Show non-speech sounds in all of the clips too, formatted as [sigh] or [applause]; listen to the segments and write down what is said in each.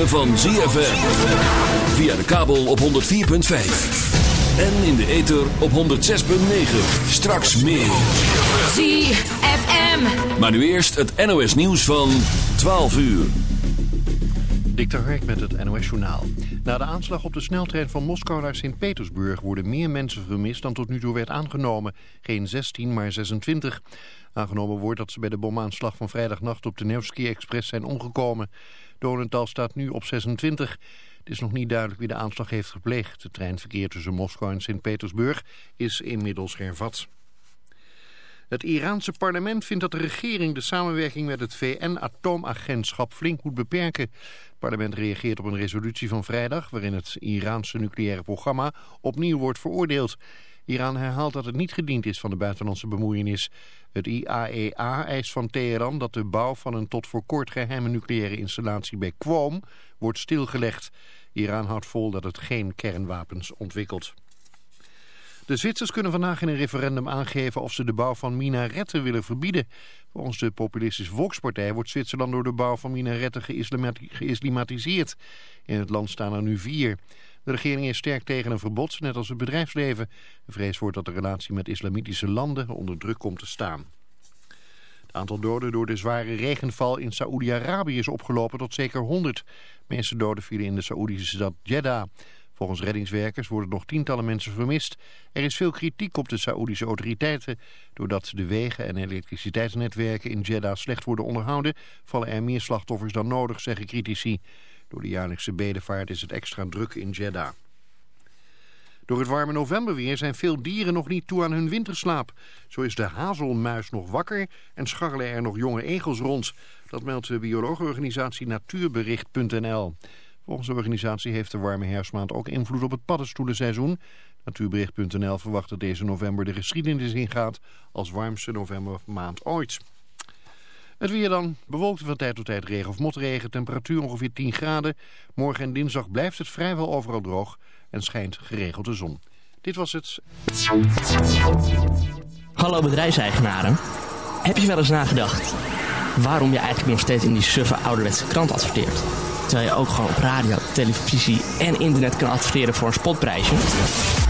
ritme van ZFM. Via de kabel op 104.5. En in de ether op 106.9. Straks meer. ZFM. Maar nu eerst het NOS nieuws van 12 uur. Dik Hark met het NOS Journaal. Na de aanslag op de sneltrein van Moskou naar Sint-Petersburg... worden meer mensen vermist dan tot nu toe werd aangenomen. Geen 16, maar 26. Aangenomen wordt dat ze bij de bomaanslag van vrijdagnacht op de Nevsky Express zijn omgekomen. Donental staat nu op 26. Het is nog niet duidelijk wie de aanslag heeft gepleegd. Het treinverkeer tussen Moskou en Sint-Petersburg is inmiddels hervat. Het Iraanse parlement vindt dat de regering de samenwerking met het VN-atoomagentschap flink moet beperken. Het parlement reageert op een resolutie van vrijdag waarin het Iraanse nucleaire programma opnieuw wordt veroordeeld. Iran herhaalt dat het niet gediend is van de buitenlandse bemoeienis. Het IAEA e eist van Teheran dat de bouw van een tot voor kort geheime nucleaire installatie bij Qom wordt stilgelegd. Iran houdt vol dat het geen kernwapens ontwikkelt. De Zwitsers kunnen vandaag in een referendum aangeven of ze de bouw van minaretten willen verbieden. Volgens de populistische Volkspartij wordt Zwitserland door de bouw van minaretten geïslamatiseerd. In het land staan er nu vier. De regering is sterk tegen een verbod, net als het bedrijfsleven. De vrees wordt dat de relatie met islamitische landen onder druk komt te staan. Het aantal doden door de zware regenval in Saoedi-Arabië is opgelopen tot zeker 100. De meeste doden vielen in de Saoedische stad Jeddah. Volgens reddingswerkers worden nog tientallen mensen vermist. Er is veel kritiek op de Saoedische autoriteiten. Doordat de wegen en elektriciteitsnetwerken in Jeddah slecht worden onderhouden... vallen er meer slachtoffers dan nodig, zeggen critici. Door de jaarlijkse bedevaart is het extra druk in Jeddah. Door het warme novemberweer zijn veel dieren nog niet toe aan hun winterslaap. Zo is de hazelmuis nog wakker en scharrelen er nog jonge egels rond. Dat meldt de biologenorganisatie Natuurbericht.nl. Volgens de organisatie heeft de warme herfstmaand ook invloed op het paddenstoelenseizoen. Natuurbericht.nl verwacht dat deze november de geschiedenis ingaat als warmste novembermaand ooit. Het weer dan. Bewolkt van tijd tot tijd regen of motregen. Temperatuur ongeveer 10 graden. Morgen en dinsdag blijft het vrijwel overal droog. En schijnt geregeld de zon. Dit was het. Hallo bedrijfseigenaren. Heb je wel eens nagedacht waarom je eigenlijk nog steeds in die suffe ouderwetse krant adverteert? Terwijl je ook gewoon op radio, televisie en internet kan adverteren voor een spotprijsje?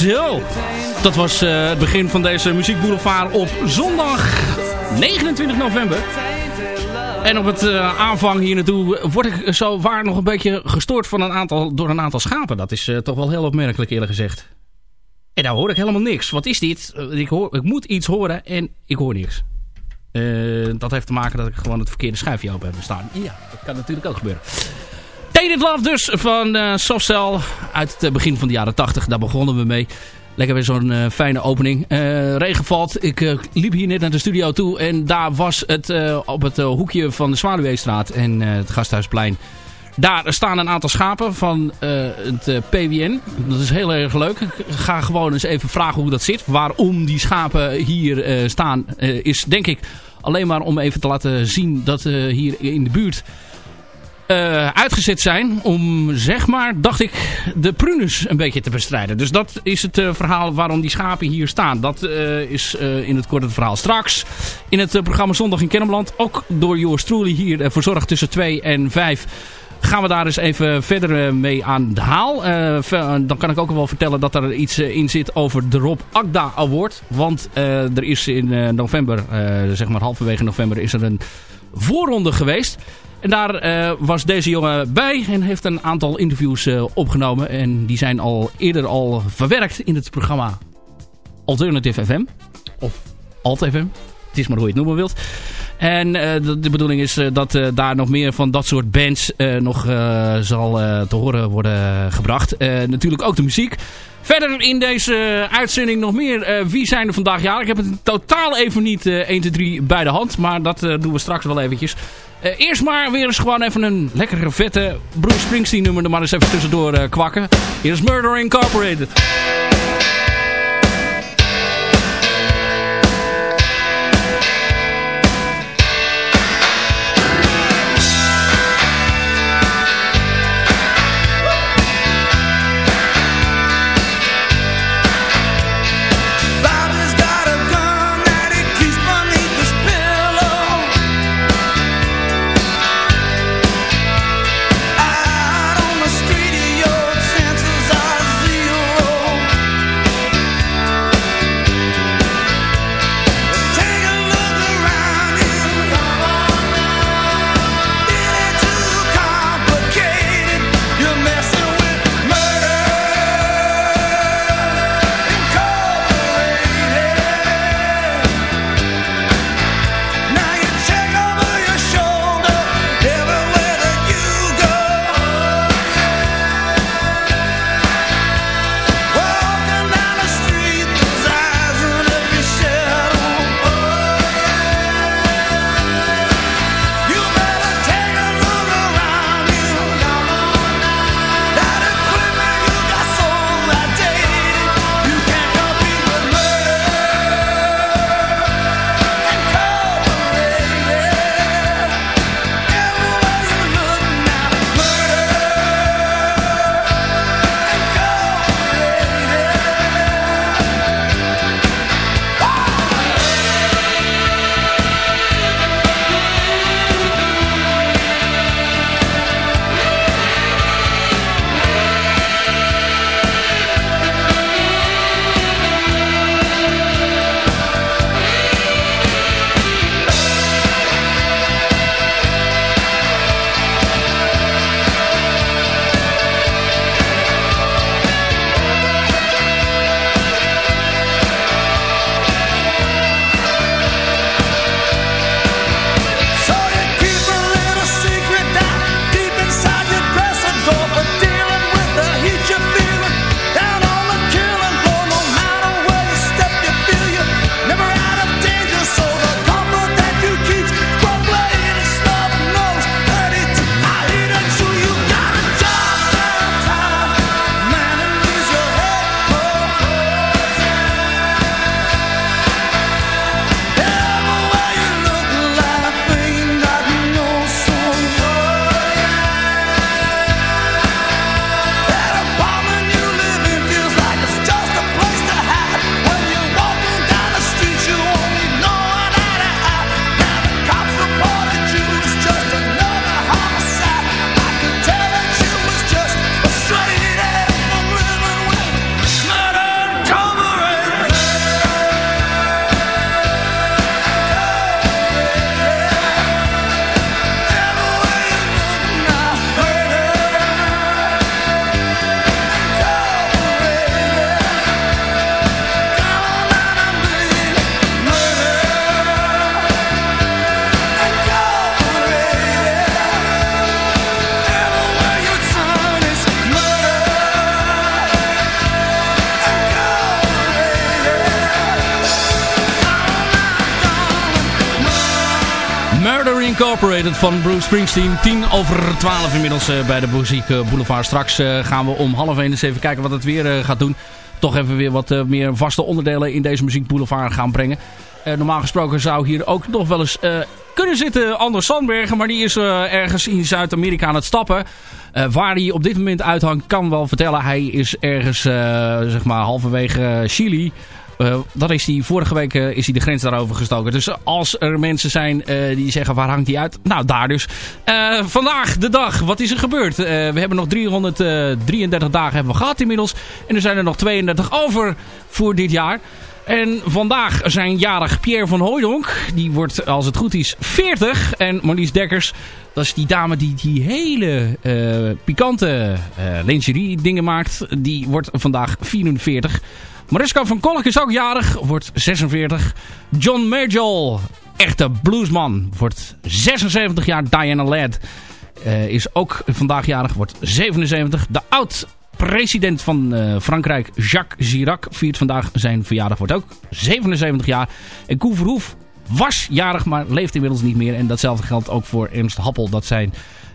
Zo, dat was uh, het begin van deze muziekboulevard op zondag 29 november. En op het uh, aanvang hier naartoe word ik zo waar nog een beetje gestoord van een aantal, door een aantal schapen. Dat is uh, toch wel heel opmerkelijk eerlijk gezegd. En daar hoor ik helemaal niks. Wat is dit? Ik, hoor, ik moet iets horen en ik hoor niks. dat heeft te maken dat ik gewoon het verkeerde schuifje open heb staan. Ja, dat kan natuurlijk ook gebeuren. Tainted Love dus van uh, uit het begin van de jaren 80. Daar begonnen we mee. Lekker weer zo'n uh, fijne opening. Uh, regen valt. Ik liep hier net naar de studio toe. En daar was het op het hoekje van de Zwaluweestraat en het Gasthuisplein. Daar staan een aantal schapen van het PWN. Dat is heel erg leuk. Ik ga gewoon eens even vragen hoe dat zit. Waarom die schapen hier staan is denk ik alleen maar om even te laten zien dat hier in de buurt uh, uitgezet zijn om, zeg maar, dacht ik, de prunus een beetje te bestrijden. Dus dat is het uh, verhaal waarom die schapen hier staan. Dat uh, is in het korte verhaal. Straks in het programma Zondag in Kennemerland, ook door Joost Troeli hier verzorgd tussen 2 en 5 gaan we daar eens even verder mee aan de haal. dan kan ik ook wel vertellen dat er iets in zit over de Rob Agda Award. Want er is in november, zeg maar halverwege november, is er een voorronde geweest. En daar uh, was deze jongen bij en heeft een aantal interviews uh, opgenomen. En die zijn al eerder al verwerkt in het programma Alternative FM. Of Alt FM. Het is maar hoe je het noemen wilt. En uh, de, de, bedoeling is dat daar nog meer van dat soort bands nog zal te horen worden gebracht. natuurlijk ook de muziek. Verder in deze uitzending nog meer. wie zijn er vandaag Ja, Ik heb het totaal even niet 1, 2, 3 bij de hand. Maar dat doen we straks wel eventjes. Eerst maar weer eens gewoon even een lekkere vette Bruce Springsteen nummer er maar eens even tussendoor kwakken. Hier is Murder Incorporated. Van Bruce Springsteen. 10 over 12 inmiddels uh, bij de Muziek Boulevard. Straks uh, gaan we om half 1 eens even kijken wat het weer gaat doen. Toch even weer wat meer vaste onderdelen in deze Muziek Boulevard gaan brengen. normaal gesproken zou hier ook nog wel eens kunnen zitten Anders Sandbergen. Maar die is ergens in Zuid-Amerika aan het stappen. waar hij op dit moment uithangt kan wel vertellen. Hij is ergens zeg maar halverwege Chili dat is die, vorige week uh, is hij de grens daarover gestoken. Dus als er mensen zijn uh, die zeggen waar hangt hij uit? Nou, daar dus. vandaag de dag, wat is er gebeurd? we hebben nog 333 dagen hebben we gehad inmiddels. En er zijn er nog 32 over voor dit jaar. En vandaag zijn jarig Pierre van Hooydonk. Die wordt, als het goed is, 40. En Marlies Dekkers, dat is die dame die die hele pikante lingerie dingen maakt. Die wordt vandaag 44. Mariska van Kolk is ook jarig, wordt 46. John Marjol, echte bluesman, wordt 76 jaar. Diana Ladd uh, is ook vandaag jarig, wordt 77. De oud-president van uh, Frankrijk, Jacques Chirac, viert vandaag zijn verjaardag, wordt ook 77 jaar. En Koen Verhoef was jarig, maar leeft inmiddels niet meer. En datzelfde geldt ook voor Ernst Happel. Dat zijn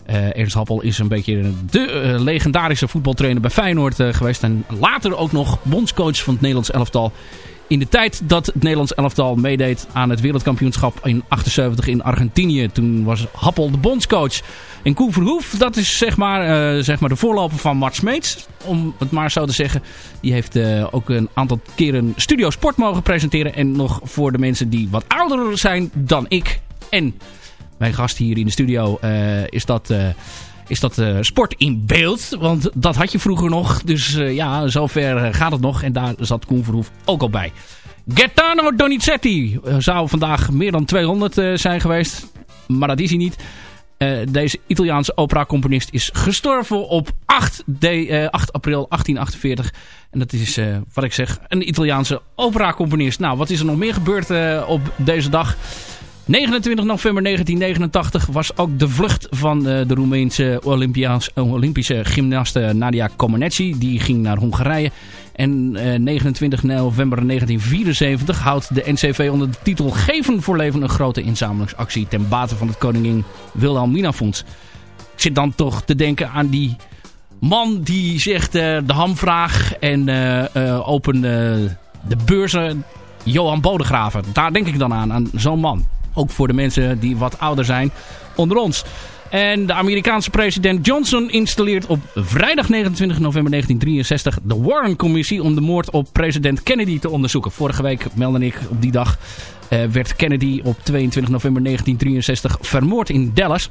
uh, Ernst Happel is een beetje de uh, legendarische voetbaltrainer bij Feyenoord uh, geweest. En later ook nog bondscoach van het Nederlands elftal. In de tijd dat het Nederlands elftal meedeed aan het wereldkampioenschap in 78 in Argentinië. Toen was Happel de bondscoach. En Koen Verhoef, dat is zeg maar, zeg maar de voorloper van Mart Smeets. Om het maar zo te zeggen. Die heeft ook een aantal keren Studio Sport mogen presenteren. En nog voor de mensen die wat ouder zijn dan ik en mijn gast hier in de studio, uh, is dat, uh, is dat uh, sport in beeld. Want dat had je vroeger nog. Dus ja, zover gaat het nog. En daar zat Koen Verhoef ook al bij. Gaetano Donizetti zou vandaag meer dan 200 zijn geweest. Maar dat is hij niet. deze Italiaanse opera-componist is gestorven op 8, de, 8 april 1848. En dat is, wat ik zeg, een Italiaanse opera-componist. Nou, wat is er nog meer gebeurd op deze dag? 29 november 1989 was ook de vlucht van uh, de Roemeense Olympische gymnaste Nadia Comaneci. Die ging naar Hongarije. En uh, 29 november 1974 houdt de NCV onder de titel Geven voor Leven een grote inzamelingsactie ten bate van het Koningin Wilhelmina Fonds. Ik zit dan toch te denken aan die man die zegt de hamvraag en uh, open de beurzen Johan Bodegraven. Daar denk ik dan aan, aan zo'n man. Ook voor de mensen die wat ouder zijn onder ons. En de Amerikaanse president Johnson installeert op vrijdag 29 november 1963 de Warren-commissie om de moord op president Kennedy te onderzoeken. Vorige week meldde ik op die dag uh, werd Kennedy op 22 november 1963 vermoord in Dallas.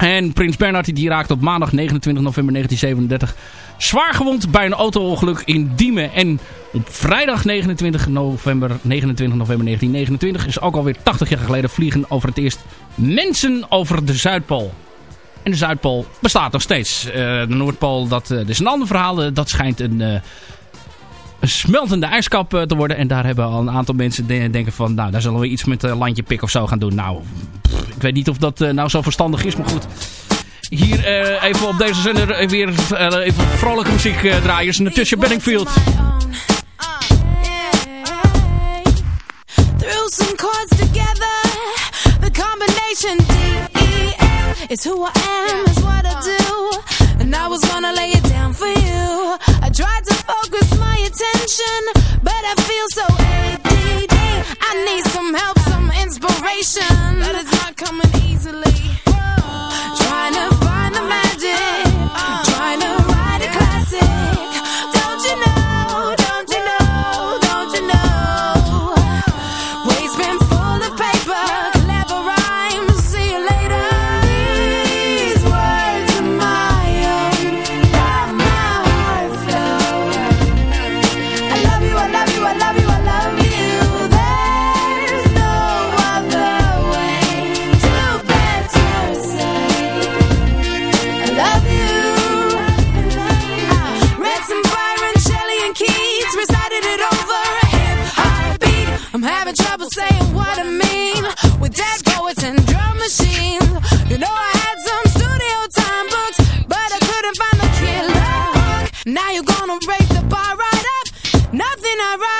En prins Bernhard die raakt op maandag 29 november 1937 zwaar gewond bij een auto-ongeluk in Diemen. En op vrijdag 29 november, 29 november 1929 is ook alweer 80 jaar geleden vliegen over het eerst mensen over de Zuidpool. En de Zuidpool bestaat nog steeds. Uh, de Noordpool, dat, uh, dat, is een ander verhaal. Dat schijnt een smeltende ijskap te worden. En daar hebben al een aantal mensen denken van... Nou, daar zullen we iets met landje pik of zo gaan doen. Nou, pff, ik weet niet of dat nou zo verstandig is, maar goed... Hier uh, even op deze zender weer uh, even vrolijke muziek uh, draaien. Dus Natasha Bedingfield. Threw some chords together. The combination D-E-F is who I am, is what I do. And I was gonna lay it down for you. I tried to focus my attention, but I feel so ADD. I need some help, some inspiration. But it's not coming easily. Trying to no I ride?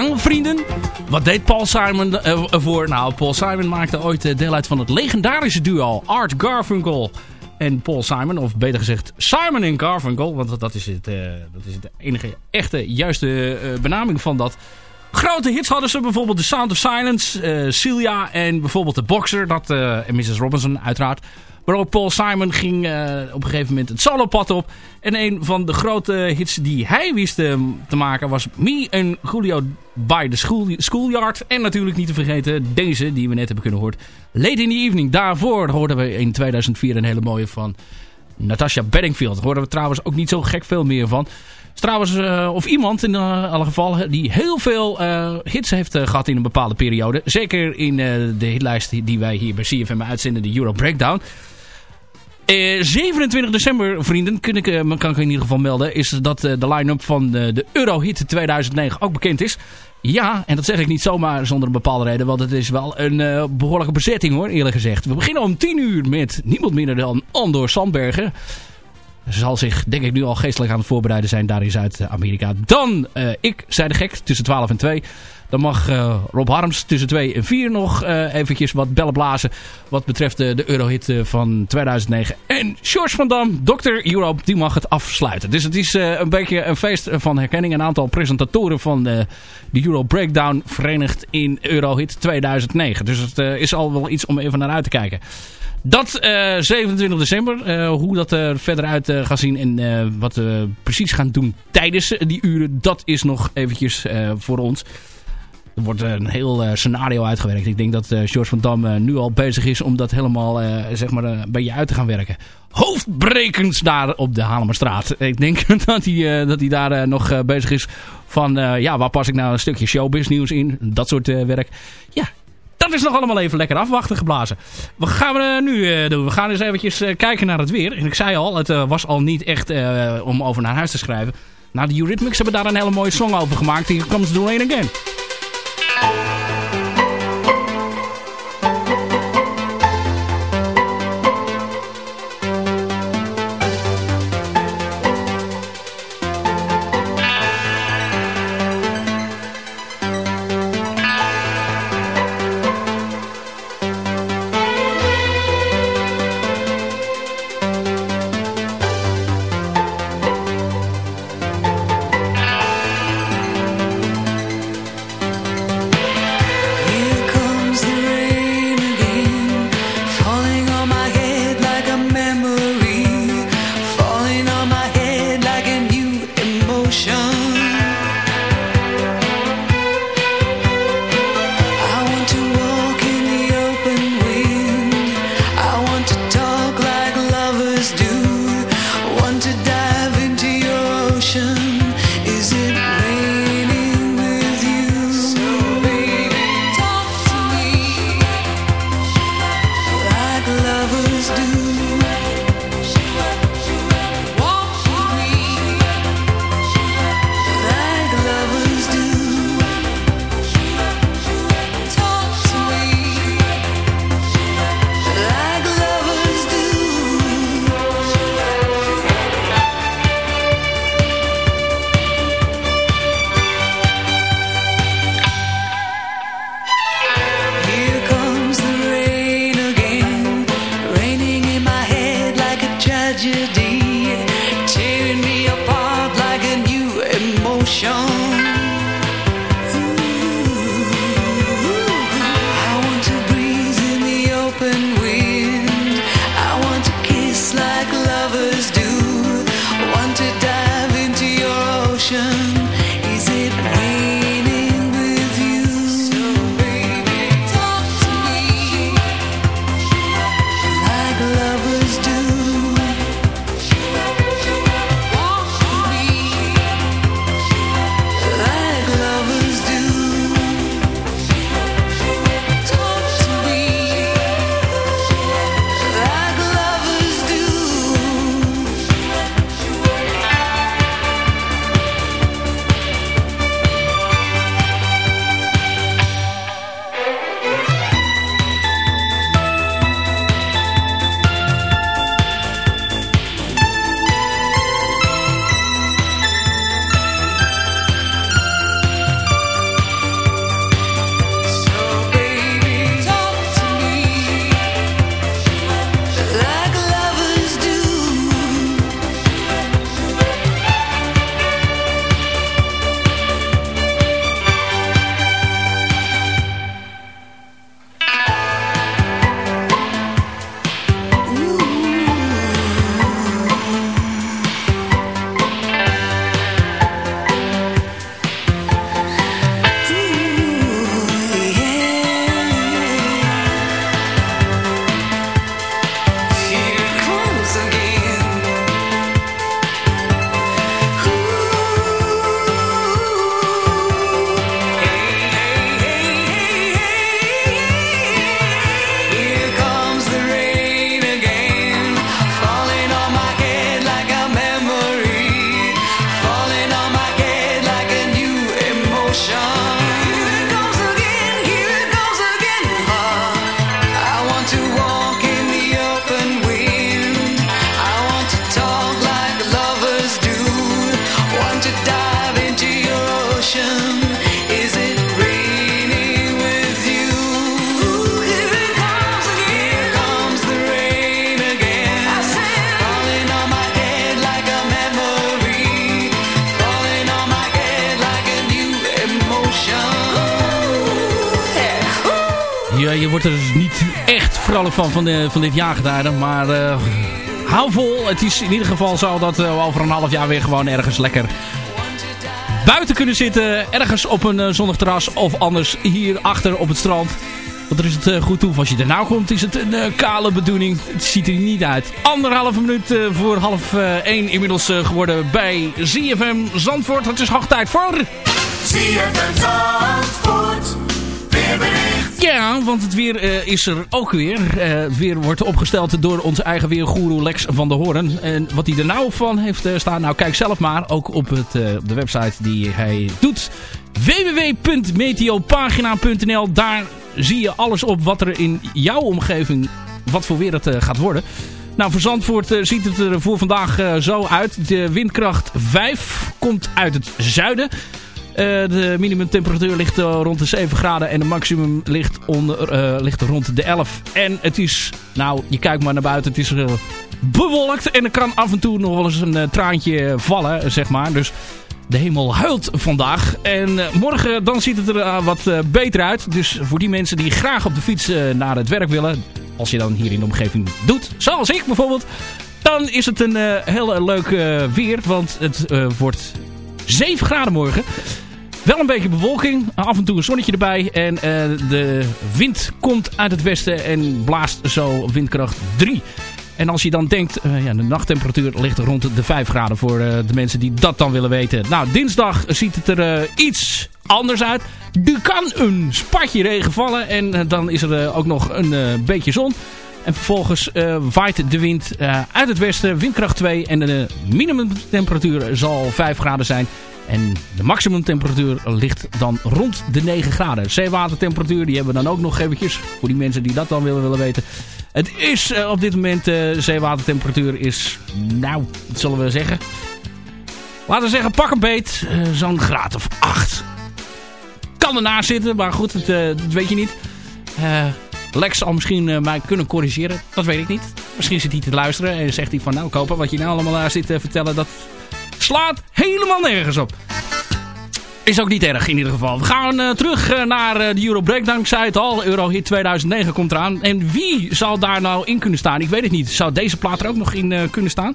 Vrienden. Wat deed Paul Simon eh, ervoor? Nou, Paul Simon maakte ooit eh, deel uit van het legendarische duo Art Garfunkel en Paul Simon. Of beter gezegd Simon en Garfunkel. Want dat is het, eh, dat is het enige echte juiste benaming van dat. Grote hits hadden ze bijvoorbeeld The Sound of Silence, eh, Celia en bijvoorbeeld The Boxer. Dat, en Mrs. Robinson uiteraard. Maar ook Paul Simon ging eh, op een gegeven moment het solopad op. En een van de grote hits die hij wist eh, te maken was Me en Julio by the school, Schoolyard. En natuurlijk niet te vergeten deze die we net hebben kunnen horen. Late in the Evening. Daarvoor hoorden we in 2004 een hele mooie van Natasha Bedingfield. Daar hoorden we trouwens ook niet zo gek veel meer van. Trouwens, eh, of iemand in alle geval die heel veel hits heeft eh, gehad in een bepaalde periode. Zeker in de hitlijst die wij hier bij CFM uitzenden, de Euro Breakdown. Eh, 27 december, vrienden, kun ik, eh, kan ik in ieder geval melden, is dat eh, de line-up van eh, de Eurohit 2009 ook bekend is. Ja, en dat zeg ik niet zomaar zonder een bepaalde reden, want het is wel een eh, behoorlijke bezetting hoor, eerlijk gezegd. We beginnen om 10 uur met niemand minder dan Andor Sandbergen. Zal zich, denk ik, nu al geestelijk aan het voorbereiden zijn daar in Zuid-Amerika. Dan eh, ik, zei de gek, tussen 12 en 2. Dan mag eh, Rob Harms tussen 2 en 4 nog eh, eventjes wat bellen blazen. Wat betreft de, Eurohit eh, van 2009. En George van Dam, Dr. Europe, die mag het afsluiten. Dus het is een beetje een feest van herkenning. Een aantal presentatoren van de, Euro Breakdown verenigd in Eurohit 2009. Dus het is al wel iets om even naar uit te kijken. Dat eh, 27 december. hoe dat er verder uit gaat zien en wat we precies gaan doen tijdens die uren. Dat is nog eventjes voor ons. Er wordt een heel scenario uitgewerkt. Ik denk dat George van Dam nu al bezig is om dat helemaal zeg maar, een beetje uit te gaan werken. Hoofdbrekens daar op de Halemerstraat. Ik denk [laughs] dat hij, dat hij daar nog bezig is van... ja, waar pas ik nou een stukje showbiz in? Dat soort werk. Ja, dat is nog allemaal even lekker afwachten geblazen. Wat gaan we nu doen? We gaan eens eventjes kijken naar het weer. En ik zei al, het was al niet echt om over naar huis te schrijven. Nou, de Eurythmics hebben daar een hele mooie song over gemaakt. Hier comes the rain again. Van, van, de, van dit jaargetijde. Maar uh, hou vol. Het is in ieder geval zo dat we over een half jaar weer gewoon ergens lekker buiten kunnen zitten. Ergens op een zonnig terras. Of anders hier achter op het strand. Want er is het goed toe. Als je er nou komt is het een kale bedoeling. Het ziet er niet uit. Anderhalve minuut voor half één inmiddels geworden bij ZFM Zandvoort. Het is hoog tijd voor... ZFM Zandvoort. Ja, want het weer uh, is er ook weer. Het weer wordt opgesteld door onze eigen weergoeroe Lex van der Hoorn. En wat hij er nou van heeft uh, staan, nou kijk zelf maar. Ook op, het, de website die hij doet. www.meteopagina.nl Daar zie je alles op wat er in jouw omgeving, wat voor weer het gaat worden. Nou, voor Zandvoort ziet het er voor vandaag zo uit. De windkracht 5 komt uit het zuiden. Uh, de minimumtemperatuur ligt uh, rond de 7 graden en de maximum ligt, onder, uh, ligt rond de 11. En het is, nou, je kijkt maar naar buiten, het is bewolkt en er kan af en toe nog wel eens een traantje vallen, zeg maar. Dus de hemel huilt vandaag. En morgen dan ziet het er wat beter uit. Dus voor die mensen die graag op de fiets naar het werk willen, als je dan hier in de omgeving doet, zoals ik bijvoorbeeld, dan is het een heel leuk weer, want het wordt 7 graden morgen. Wel een beetje bewolking. Af en toe een zonnetje erbij. En uh, de wind komt uit het westen en blaast zo windkracht 3. En als je dan denkt, uh, ja, de nachttemperatuur ligt rond de 5 graden voor uh, de mensen die dat dan willen weten. Nou, dinsdag ziet het er iets anders uit. Er kan een spatje regen vallen en dan is er ook nog een beetje zon. En vervolgens waait de wind uit het westen, windkracht 2. En de minimumtemperatuur zal 5 graden zijn. En de maximumtemperatuur ligt dan rond de 9 graden. Zeewatertemperatuur, die hebben we dan ook nog eventjes. Voor die mensen die dat dan willen, willen weten. Het is uh, op dit moment, zeewatertemperatuur is, nou, wat zullen we zeggen? Laten we zeggen, pak een beet, zo'n graad of 8. Kan ernaast zitten, maar goed, het, dat weet je niet. Lex zal misschien mij kunnen corrigeren, dat weet ik niet. Misschien zit hij te luisteren en zegt hij van, nou kopen, wat je nou allemaal daar zit te vertellen, dat slaat helemaal nergens op. Is ook niet erg in ieder geval. We gaan uh, terug uh, naar de Euro Breakdown. Ik zei het al, Eurohit 2009 komt eraan. En wie zal daar nou in kunnen staan? Ik weet het niet. Zou deze plaat er ook nog in kunnen staan?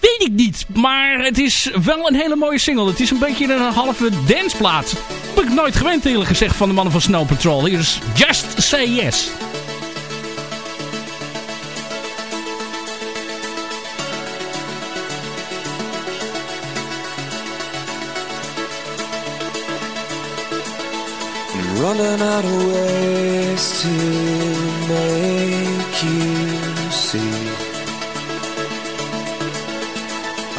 Weet ik niet. Maar het is wel een hele mooie single. Het is een beetje een halve danceplaat. Heb ik nooit gewend eerlijk gezegd van de mannen van Snow Patrol. Hier is Just Say Yes. running out of ways to make you see.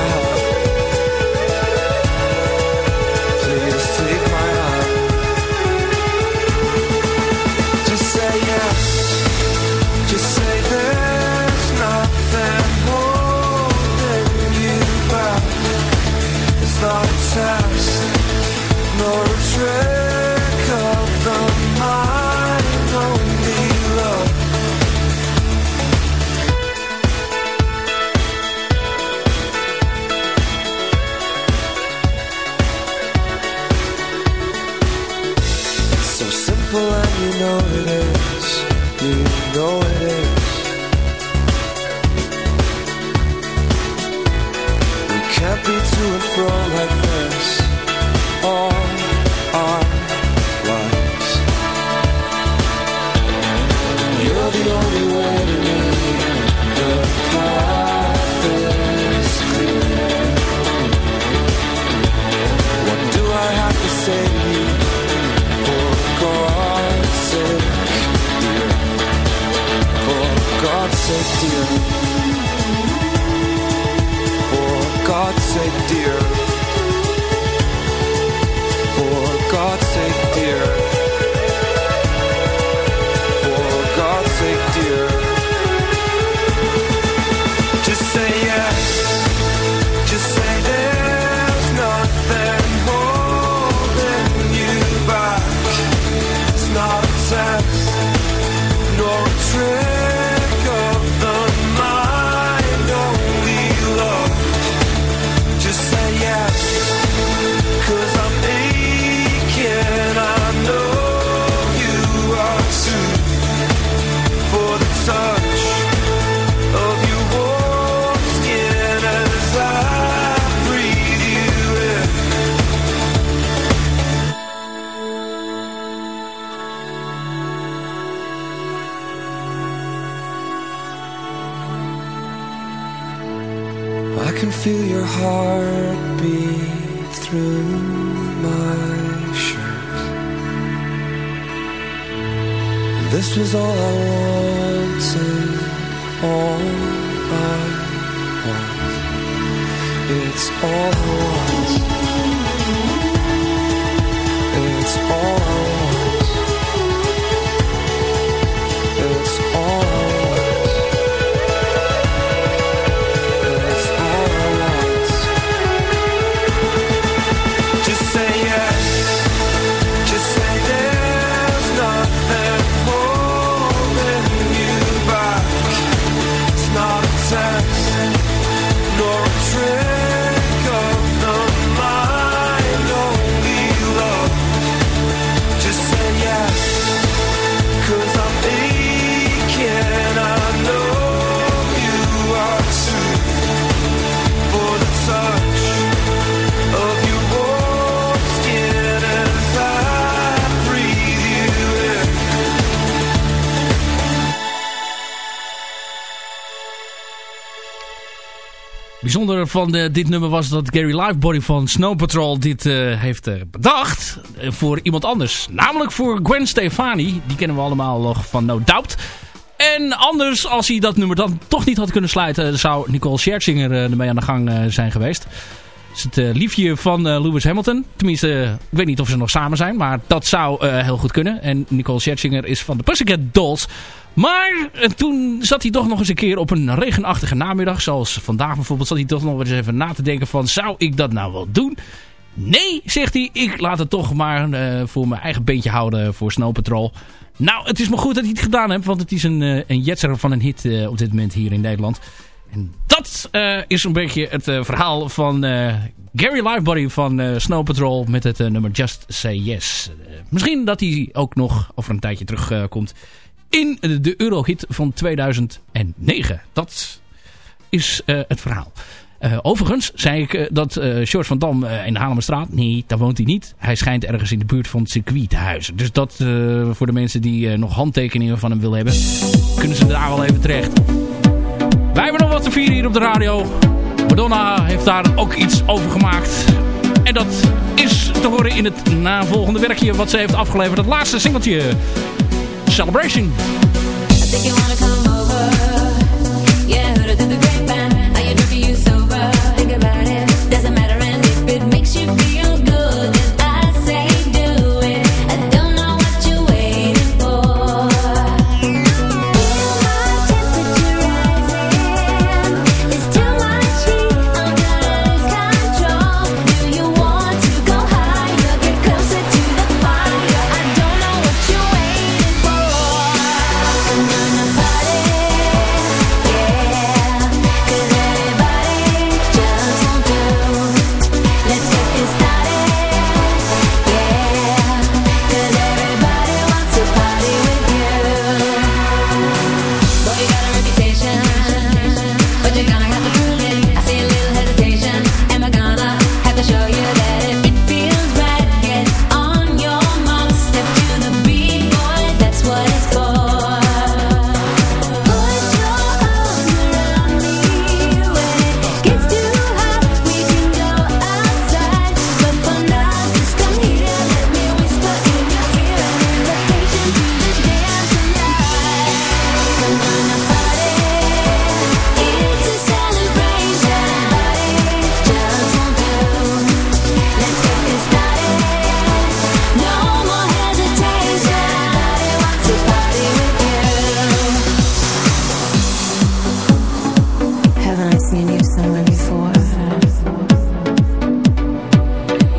love Van dit nummer was dat Gary Livebody van Snow Patrol dit eh, heeft eh, bedacht. eh, voor iemand anders. Namelijk voor Gwen Stefani. Die kennen we allemaal nog van No Doubt. En anders, als hij dat nummer dan toch niet had kunnen sluiten... zou Nicole Scherzinger ermee aan de gang zijn geweest. Is het liefje van Lewis Hamilton. Tenminste, ik weet niet of ze nog samen zijn. Maar dat zou heel goed kunnen. En Nicole Scherzinger is van de Pussycat Dolls. Maar eh, toen zat hij toch nog eens een keer op een regenachtige namiddag. Zoals vandaag bijvoorbeeld zat hij toch nog eens even na te denken van... Zou ik dat nou wel doen? Nee, zegt hij. Ik laat het toch maar eh, voor mijn eigen beentje houden voor Snow Patrol. Nou, het is maar goed dat hij het gedaan heeft. Want het is een, eh, een jetser van een hit op dit moment hier in Nederland. En dat is een beetje het verhaal van Gary Livebody van Snow Patrol met het nummer Just Say Yes. Misschien dat hij ook nog over een tijdje terugkomt komt in de Eurohit van 2009. Dat is eh, het verhaal. Eh, overigens zei ik eh, dat eh, George van Dam in de Haarlemmerstraat... Nee, daar woont hij niet. Hij schijnt ergens in de buurt van het circuit te huizen. Dus dat voor de mensen die nog handtekeningen van hem willen hebben... kunnen ze daar wel even terecht. Wij hebben nog wat te vieren hier op de radio. Madonna heeft daar ook iets over gemaakt. En dat is te horen in het navolgende werkje wat ze heeft afgeleverd. Het laatste singeltje. Celebration.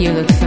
You look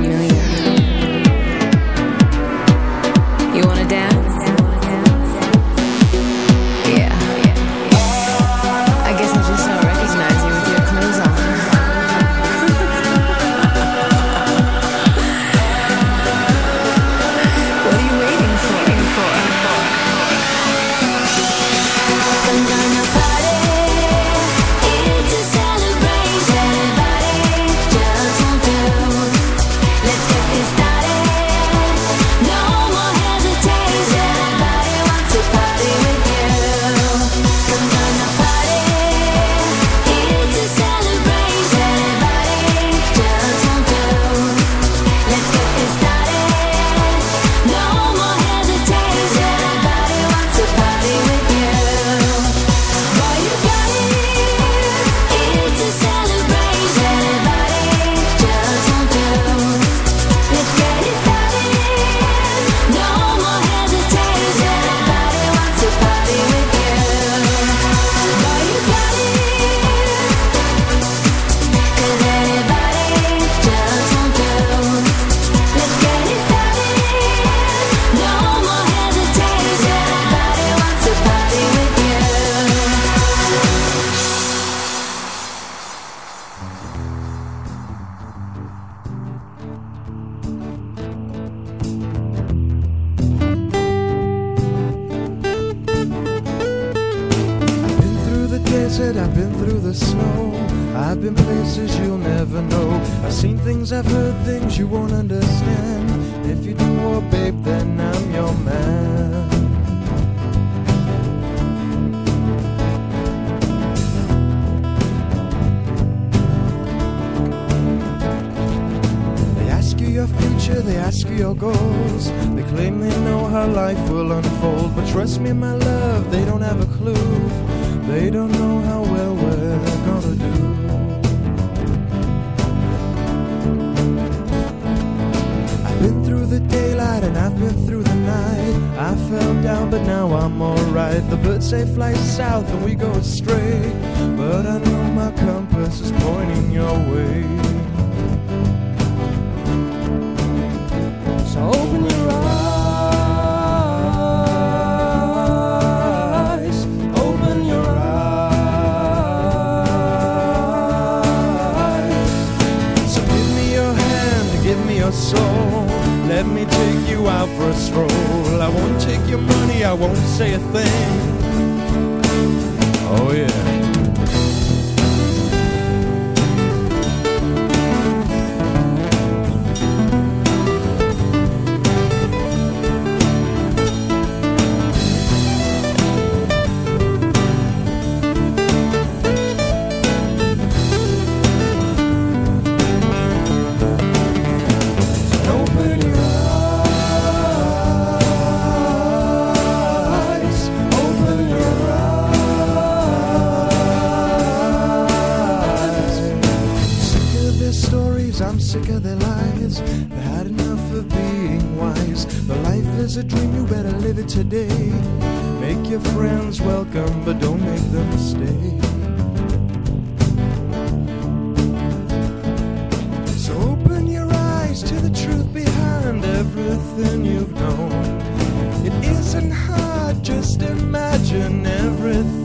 your goals. They claim they know how life will unfold. But trust me, my love, they don't have a clue. They don't know how well we're gonna do. I've been through the daylight and I've been through the night. I fell down, but now I'm alright. The birds say fly south and we go straight. But I know my compass is pointing your way. Soul. Let me take you out for a stroll. I won't take your money, I won't say a thing. Oh yeah. Everything you've known. It isn't hard, just imagine everything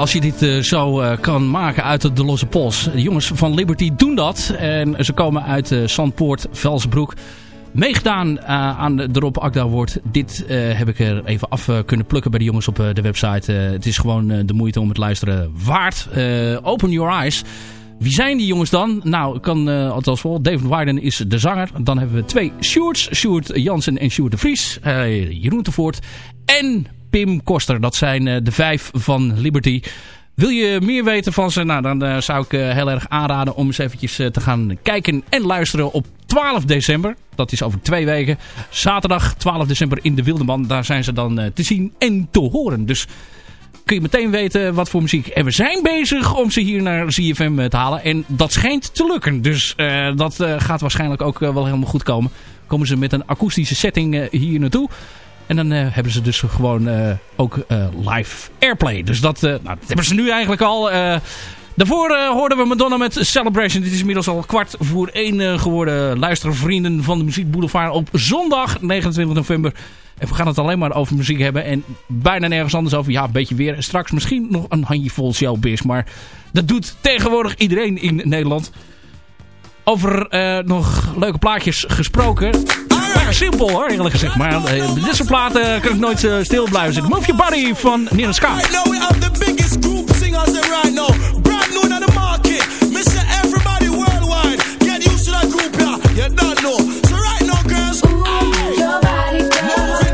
als je dit eh, zo eh, kan maken uit de losse pols. De jongens van Liberty doen dat. En ze komen uit uh, Zandpoort, Velsbroek. Meegedaan eh, aan de Rob Akda wordt. Dit eh, heb ik er even af eh, kunnen plukken bij de jongens op eh, de website. Eh, het is gewoon eh, de moeite om het luisteren waard. Eh, open your eyes. Wie zijn die jongens dan? Nou, ik kan uh, althans vol. David Wyden is de zanger. Dan hebben we twee Sjoerds. Sjoerd Jansen en Sjoerd de Vries. Uh, Jeroen Tevoort. En Pim Koster. Dat zijn uh, de vijf van Liberty. Wil je meer weten van ze? Nou, dan uh, zou ik uh, heel erg aanraden om eens eventjes te gaan kijken en luisteren op 12 december. Dat is over twee weken. Zaterdag 12 december in de Wildeman. Daar zijn ze dan te zien en te horen. Dus kun je meteen weten wat voor muziek. En we zijn bezig om ze hier naar ZFM te halen. En dat schijnt te lukken. Dus dat gaat waarschijnlijk ook wel helemaal goed komen. Komen ze met een akoestische setting hier naartoe. En dan hebben ze dus gewoon ook live airplay. Dus dat, nou, hebben ze nu eigenlijk al. Daarvoor hoorden we Madonna met Celebration. Dit is inmiddels al kwart voor één geworden. Luisteren vrienden van de Muziek Boulevard op zondag 29 november. En we gaan het alleen maar over muziek hebben. En bijna nergens anders over. Ja, een beetje weer. Straks misschien nog een handjevol showbiz. Maar dat doet tegenwoordig iedereen in Nederland. Over nog leuke plaatjes gesproken. Simpel hoor, eerlijk gezegd. Maar uh, dit soort platen kan ik nooit uh, stil blijven zitten. Move Your Body van Nina Ska. Right now we have the biggest group singers right now. Brand new on the market. Mr. Everybody worldwide. Get used to that group, yeah. You don't know. So right now, girls. Hey. your body, girl.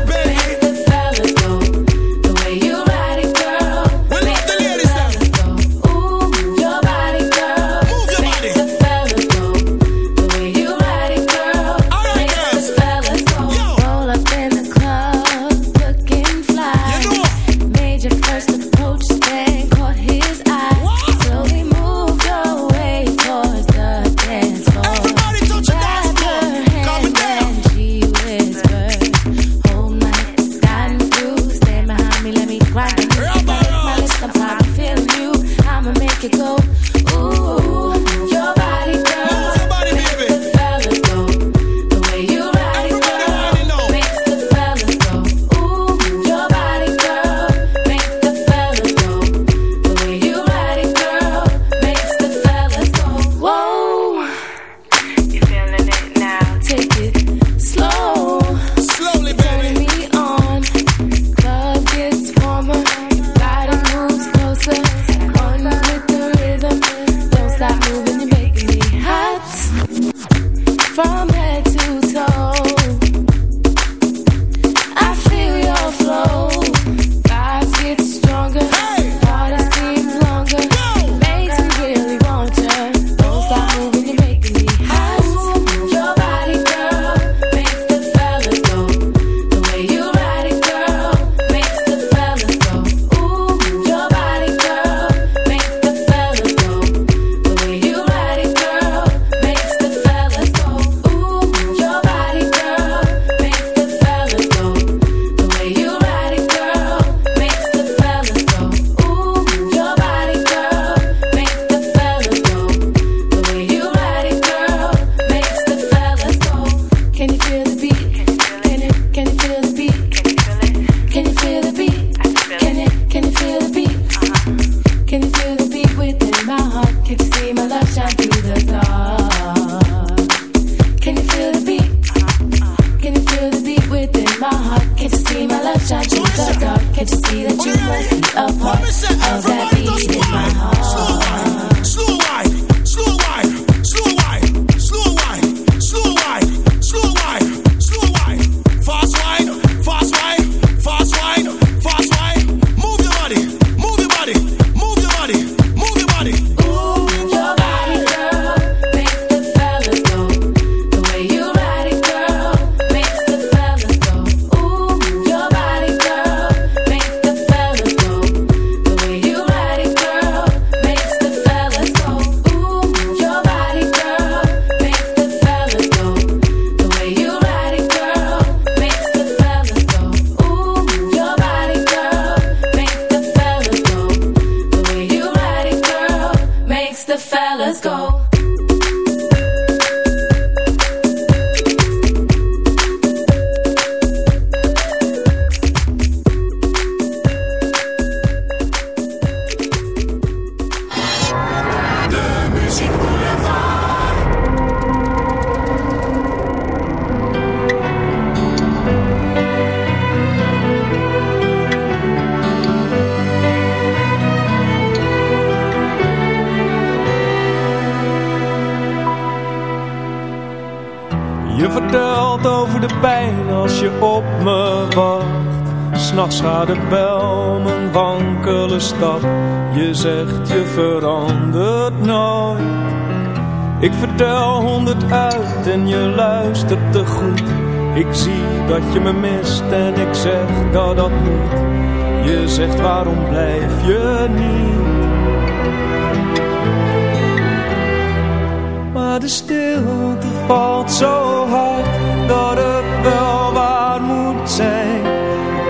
De bel mijn wankele stap. Je zegt je verandert nooit. Ik vertel honderd uit en je luistert te goed. Ik zie dat je me mist en ik zeg dat dat moet. Je zegt waarom blijf je niet? Maar de stilte valt zo hard dat het wel waar moet zijn.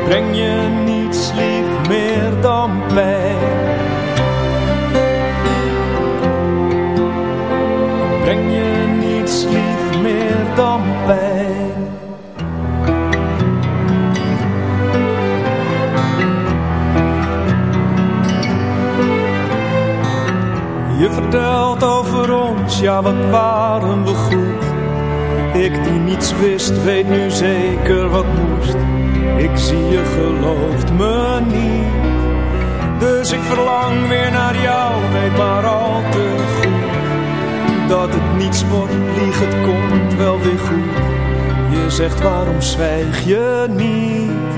Breng je niets lief meer dan pijn. Breng je niets lief meer dan pijn. Je vertelt over ons, ja wat waren we goed. Ik die niets wist, weet nu zeker wat moest. Ik zie je gelooft me niet. Dus ik verlang weer naar jou, weet maar al te goed. Dat het niets wordt, lieg het komt wel weer goed. Je zegt waarom zwijg je niet?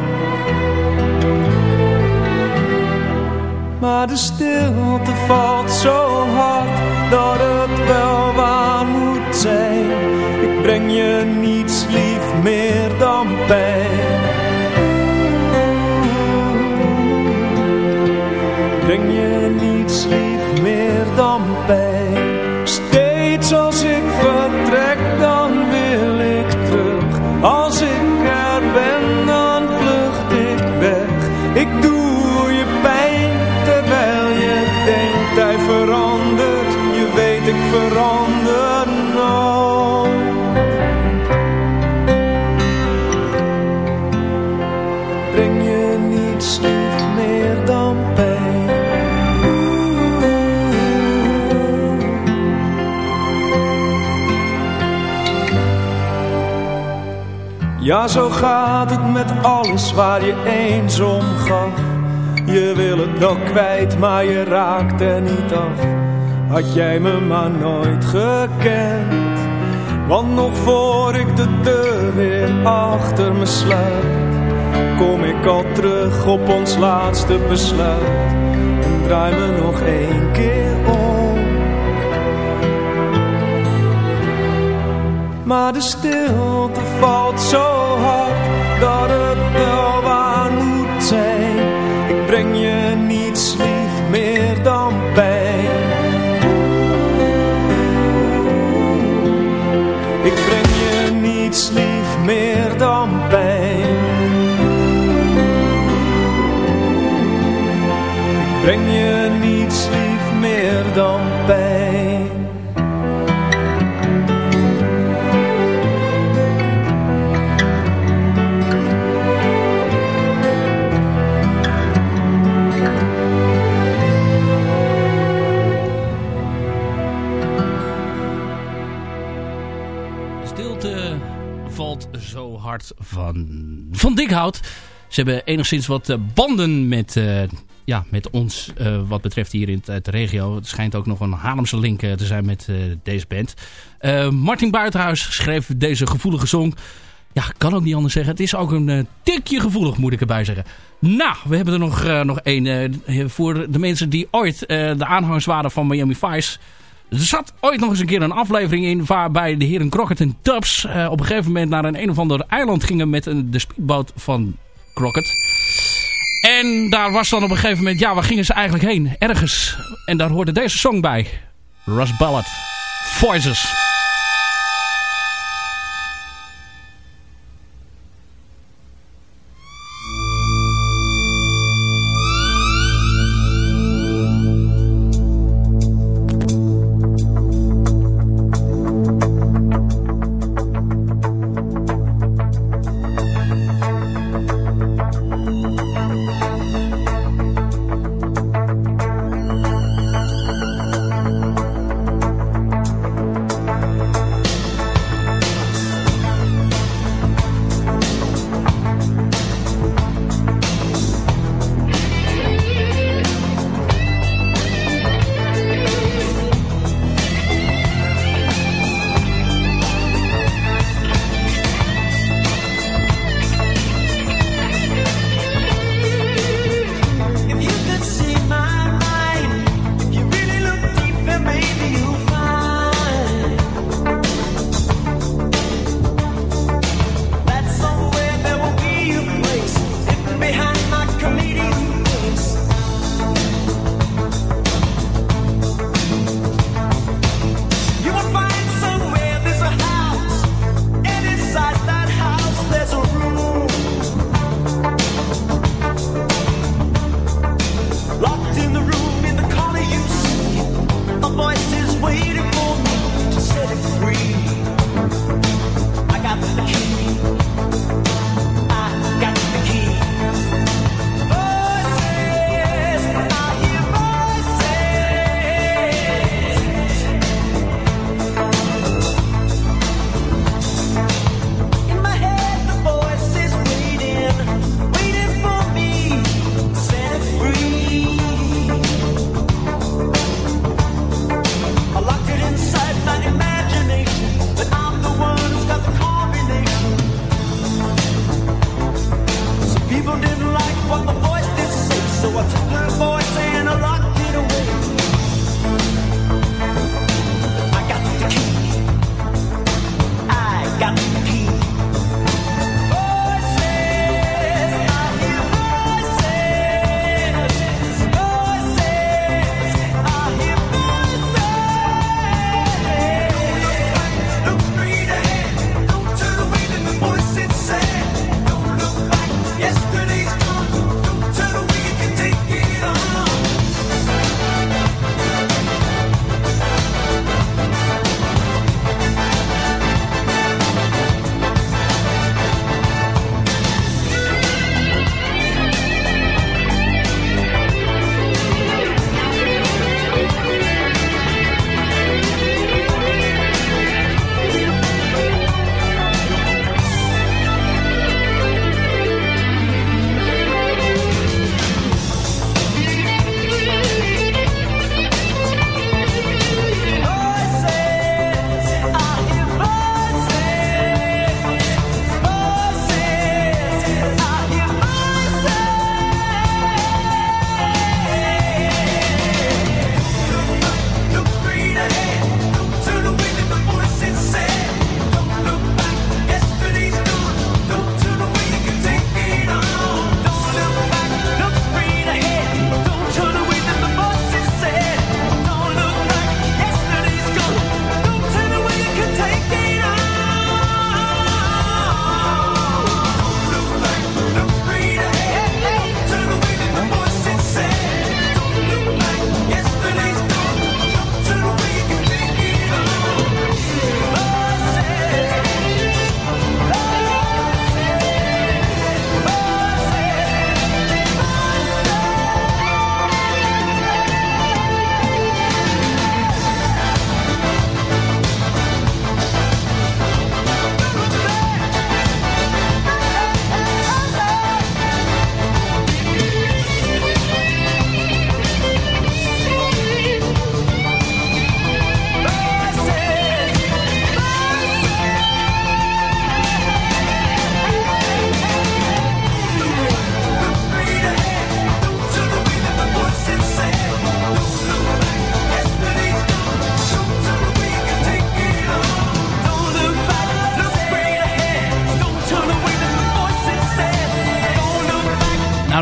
Maar de stilte valt zo hard dat het wel waar moet zijn. Ik breng je niets lief meer dan pijn. Ja, zo gaat het met alles waar je eens om gaf. Je wil het wel kwijt, maar je raakt er niet af. Had jij me maar nooit gekend. Want nog voor ik de deur weer achter me sluit, kom ik al terug op ons laatste besluit. En draai me nog één keer om. Maar de stilte valt zo dat het wel waar moet zijn. Ik breng je niets lief meer dan pijn. Ik breng je niets lief Van, van Dikhout. Ze hebben enigszins wat eh, banden met, eh, ja, met ons eh, wat betreft hier in de regio. Het schijnt ook nog een Haarlemse link te zijn met deze band. Martin Buitenhuis schreef deze gevoelige song. Ja, kan ook niet anders zeggen. Het is ook een tikje gevoelig, moet ik erbij zeggen. Nou, we hebben er nog, nog één. voor de mensen die ooit de aanhangers waren van Miami Vice... Er zat ooit nog eens een keer een aflevering in waarbij de heren Crockett en Tubbs eh, op een gegeven moment naar een een of ander eiland gingen met een, de speedboot van Crockett. En daar was dan op een gegeven moment, ja waar gingen ze eigenlijk heen? Ergens. En daar hoorde deze song bij. Russ Ballad. Voices.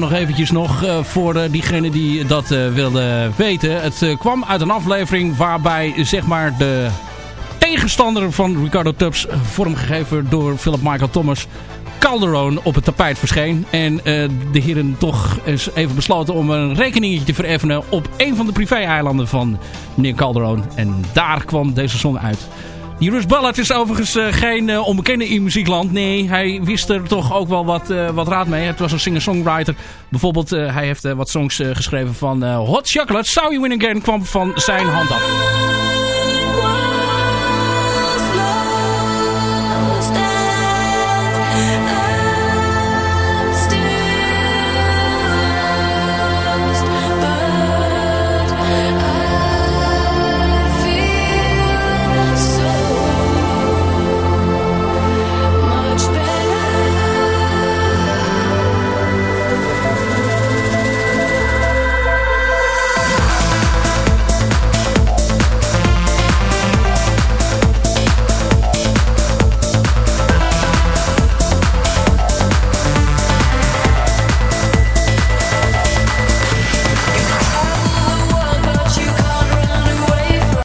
Nog eventjes nog eh, voor eh, diegenen die dat eh wilden weten. Het kwam uit een aflevering waarbij zeg maar de tegenstander van Ricardo Tubbs, vormgegeven door Philip Michael Thomas, Calderon op het tapijt verscheen. En eh, de heren toch eens even besloten om een rekeningetje te vereffenen op een van de privé-eilanden van meneer Calderon. En daar kwam deze song uit. Die Ballard is overigens eh, geen eh, onbekende in muziekland. Nee, hij wist er toch ook wel wat, eh, wat raad mee. Het was een singer-songwriter. Bijvoorbeeld, hij heeft wat songs geschreven van Hot Chocolate. Sao You Win Again kwam van zijn hand af.